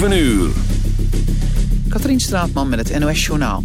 7 uur. Katrien Straatman met het NOS Journaal.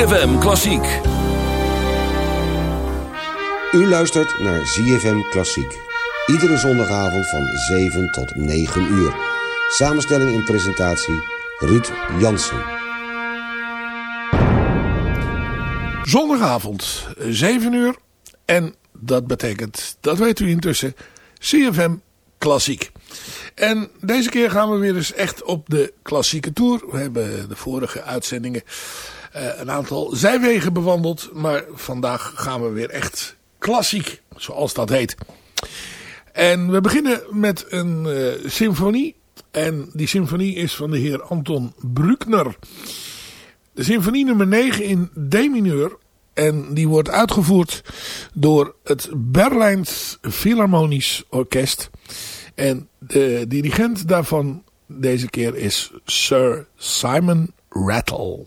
ZFM Klassiek. U luistert naar ZFM Klassiek. Iedere zondagavond van 7 tot 9 uur. Samenstelling en presentatie Ruud Jansen. Zondagavond, 7 uur. En dat betekent, dat weet u intussen, CFM Klassiek. En deze keer gaan we weer eens echt op de klassieke tour. We hebben de vorige uitzendingen uh, een aantal zijwegen bewandeld. Maar vandaag gaan we weer echt klassiek, zoals dat heet. En we beginnen met een uh, symfonie. En die symfonie is van de heer Anton Bruckner. De symfonie nummer 9 in D-mineur. En die wordt uitgevoerd door het Berlijns Philharmonisch Orkest. En de dirigent daarvan deze keer is Sir Simon Rattle.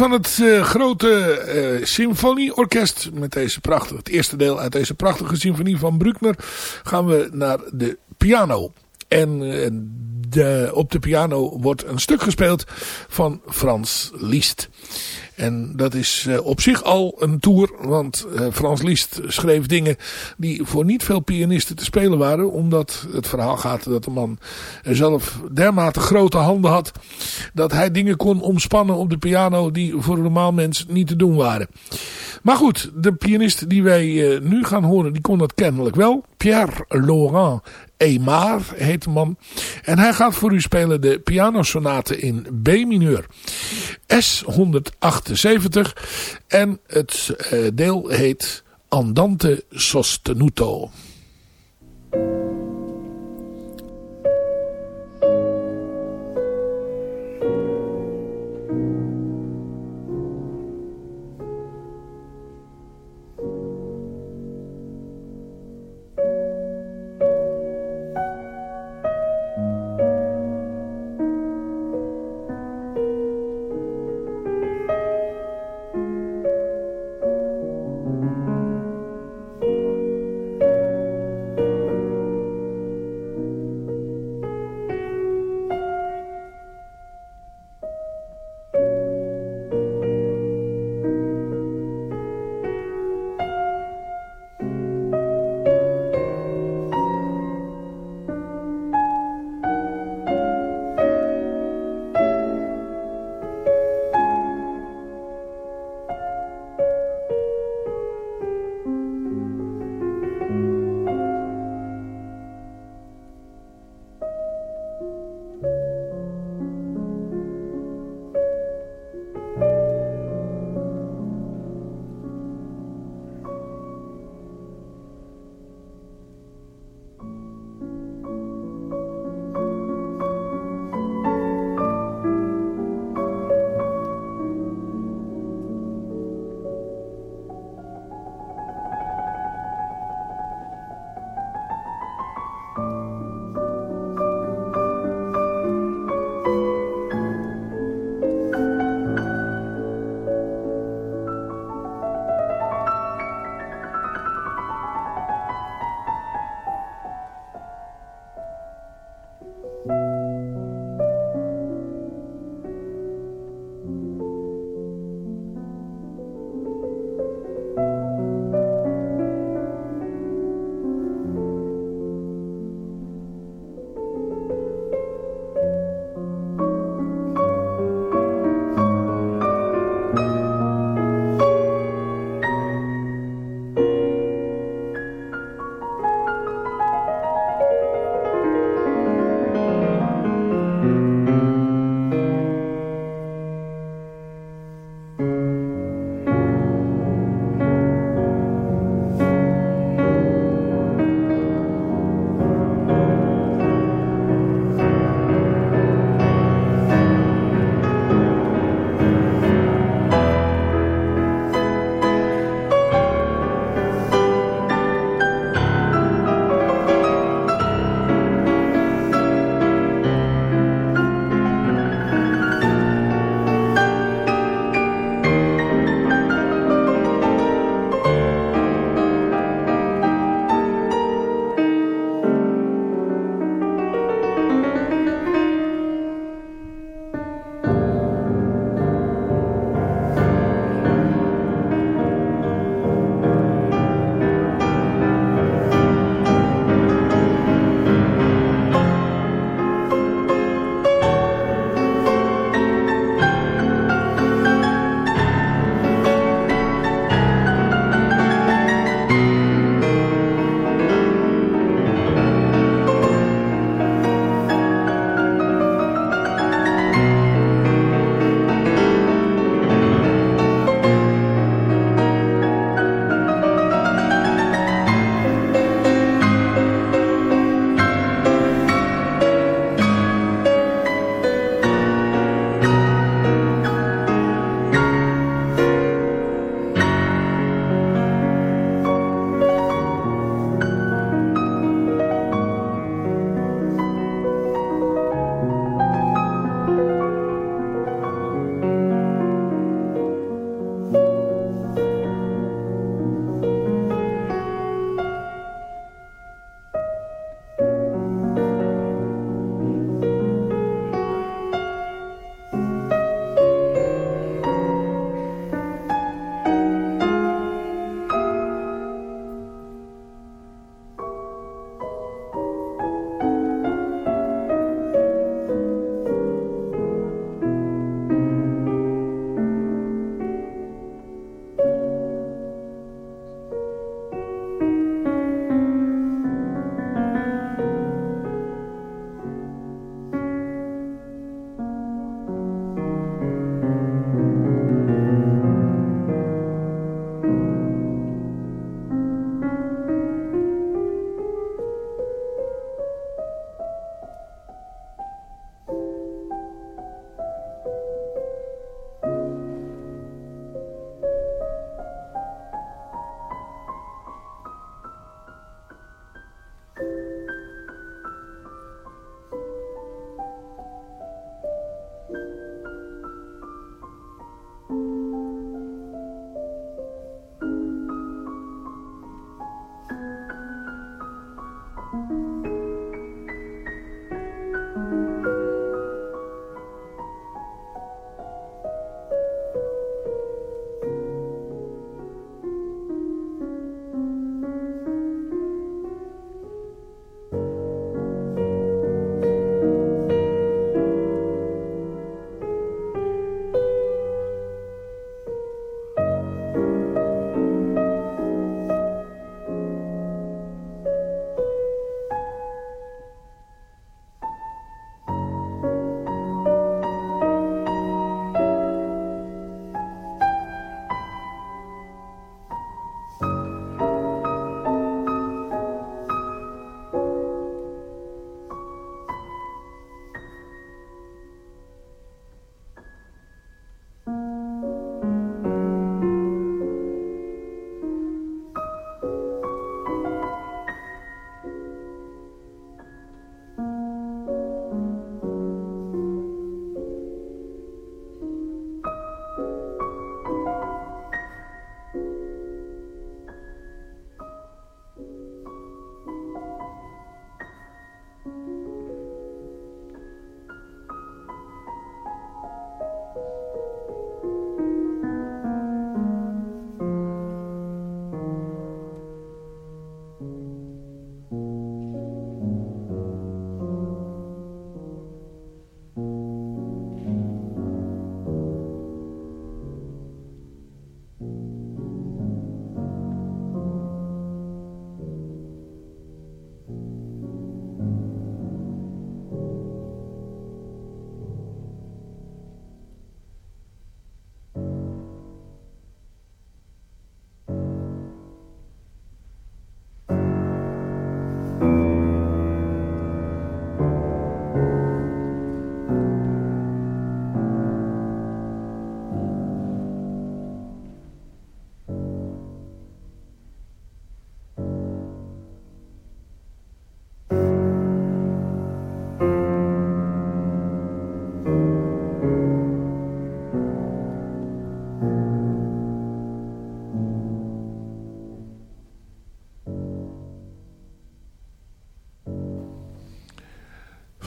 Van het uh, grote uh, symfonieorkest, met deze prachtige, het eerste deel uit deze prachtige symfonie van Bruckner, gaan we naar de piano. En uh, de, op de piano wordt een stuk gespeeld van Frans Liszt. En dat is eh, op zich al een tour. Want eh, Frans Liszt schreef dingen die voor niet veel pianisten te spelen waren. Omdat het verhaal gaat dat de man zelf dermate grote handen had. Dat hij dingen kon omspannen op de piano die voor een normaal mens niet te doen waren. Maar goed, de pianist die wij eh, nu gaan horen, die kon dat kennelijk wel. Pierre Laurent Aymar heet de man. En hij gaat voor u spelen de pianosonate in B mineur. S108. En het eh, deel heet Andante Sostenuto.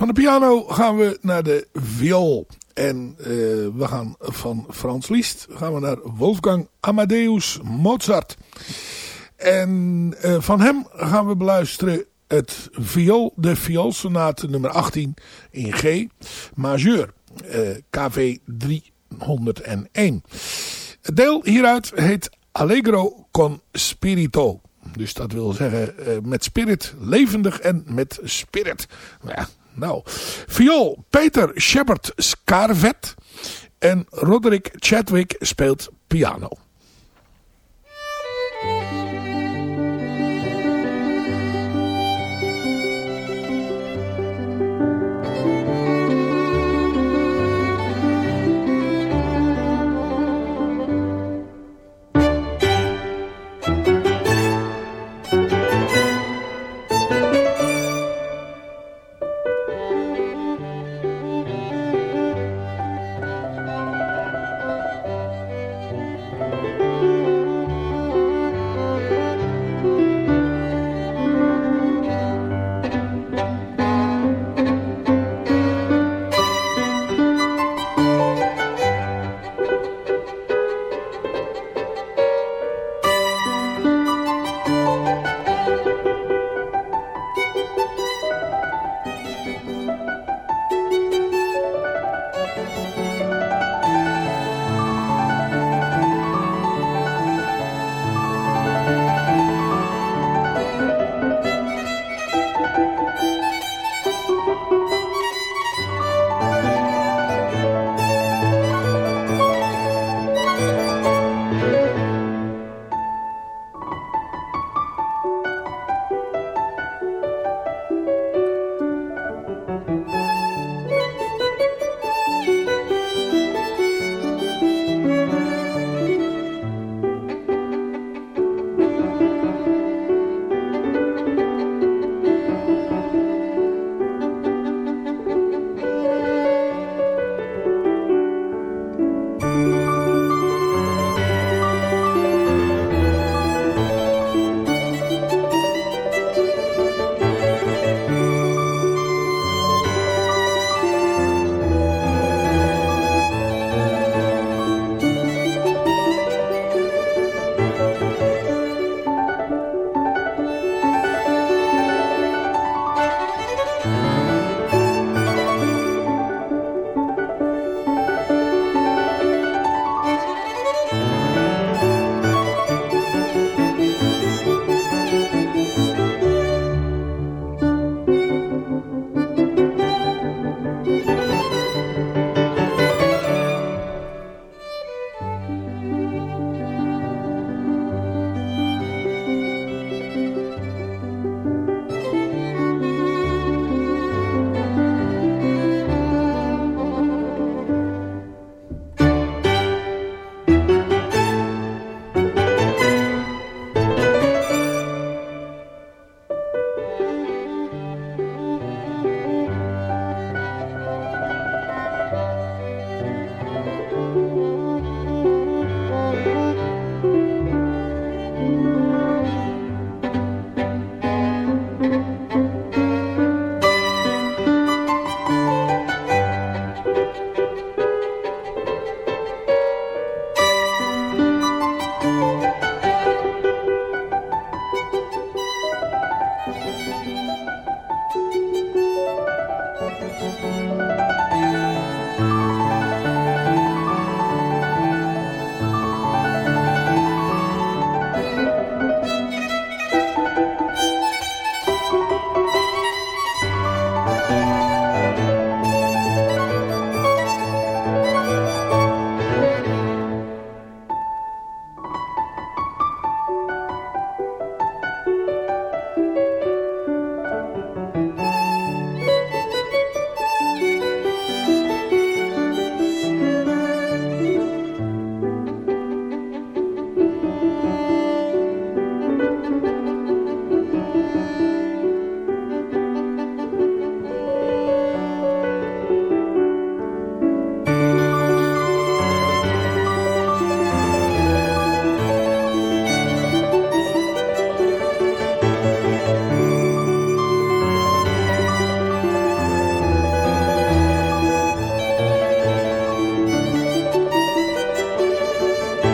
Van de piano gaan we naar de viool. En uh, we gaan van Frans Liszt gaan we naar Wolfgang Amadeus Mozart. En uh, van hem gaan we beluisteren het viool, de vioolsonate nummer 18 in G majeur. Uh, KV 301. Het deel hieruit heet Allegro con Spirito. Dus dat wil zeggen met spirit, levendig en met spirit. Nou ja, nou. Viool, Peter Shepard Scarvet en Roderick Chadwick speelt piano.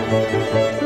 Música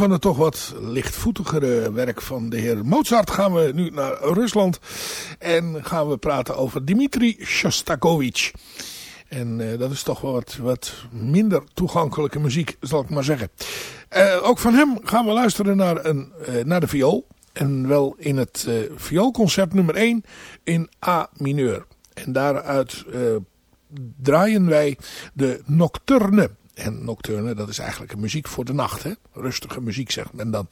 van het toch wat lichtvoetigere werk van de heer Mozart gaan we nu naar Rusland. En gaan we praten over Dmitri Shostakovich. En uh, dat is toch wel wat, wat minder toegankelijke muziek, zal ik maar zeggen. Uh, ook van hem gaan we luisteren naar, een, uh, naar de viool. En wel in het vioolconcert nummer 1 in A mineur. En daaruit draaien wij de Nocturne. En nocturne, dat is eigenlijk een muziek voor de nacht. Hè? Rustige muziek zegt men dan.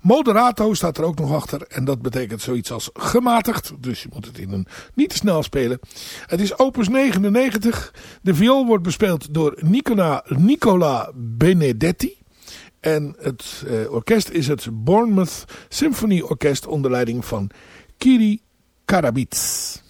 Moderato staat er ook nog achter. En dat betekent zoiets als gematigd. Dus je moet het in een niet te snel spelen. Het is opus 99. De viool wordt bespeeld door Nicola, Nicola Benedetti. En het eh, orkest is het Bournemouth Symphony Orkest onder leiding van Kiri Karabits.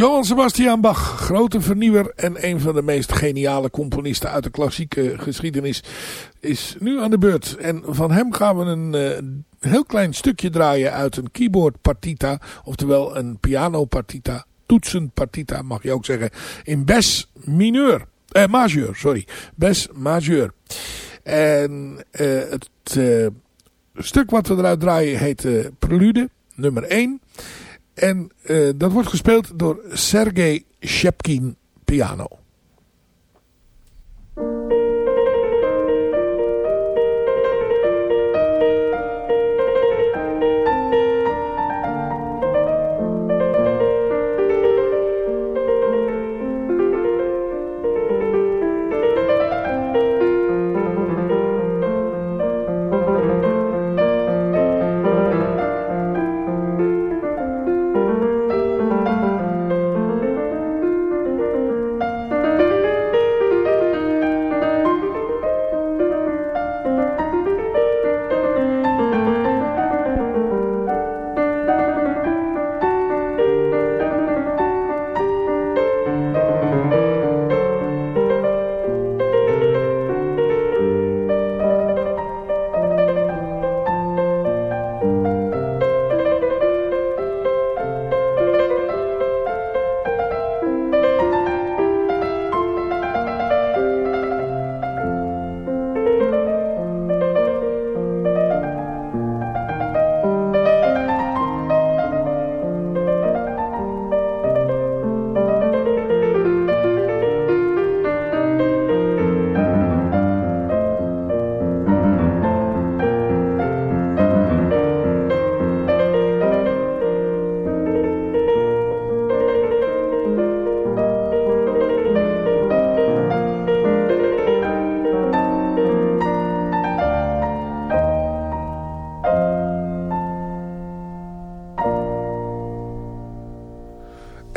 Johann Sebastian Bach, grote vernieuwer en een van de meest geniale componisten uit de klassieke geschiedenis, is nu aan de beurt. En van hem gaan we een uh, heel klein stukje draaien uit een keyboard partita, oftewel een piano partita, toetsen partita mag je ook zeggen, in bes mineur, eh, majeur, sorry, bes majeur. En uh, het uh, stuk wat we eruit draaien heet Prelude, nummer 1. En uh, dat wordt gespeeld door Sergei Shepkin piano.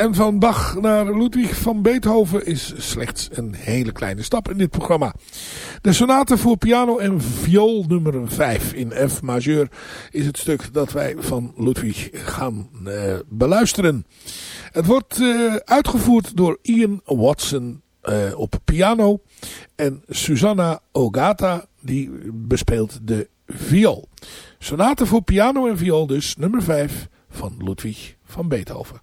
En van Bach naar Ludwig van Beethoven is slechts een hele kleine stap in dit programma. De sonate voor piano en viool nummer 5 in F majeur is het stuk dat wij van Ludwig gaan uh, beluisteren. Het wordt uh, uitgevoerd door Ian Watson uh, op piano en Susanna Ogata die bespeelt de viool. Sonate voor piano en viool dus nummer 5 van Ludwig van Beethoven.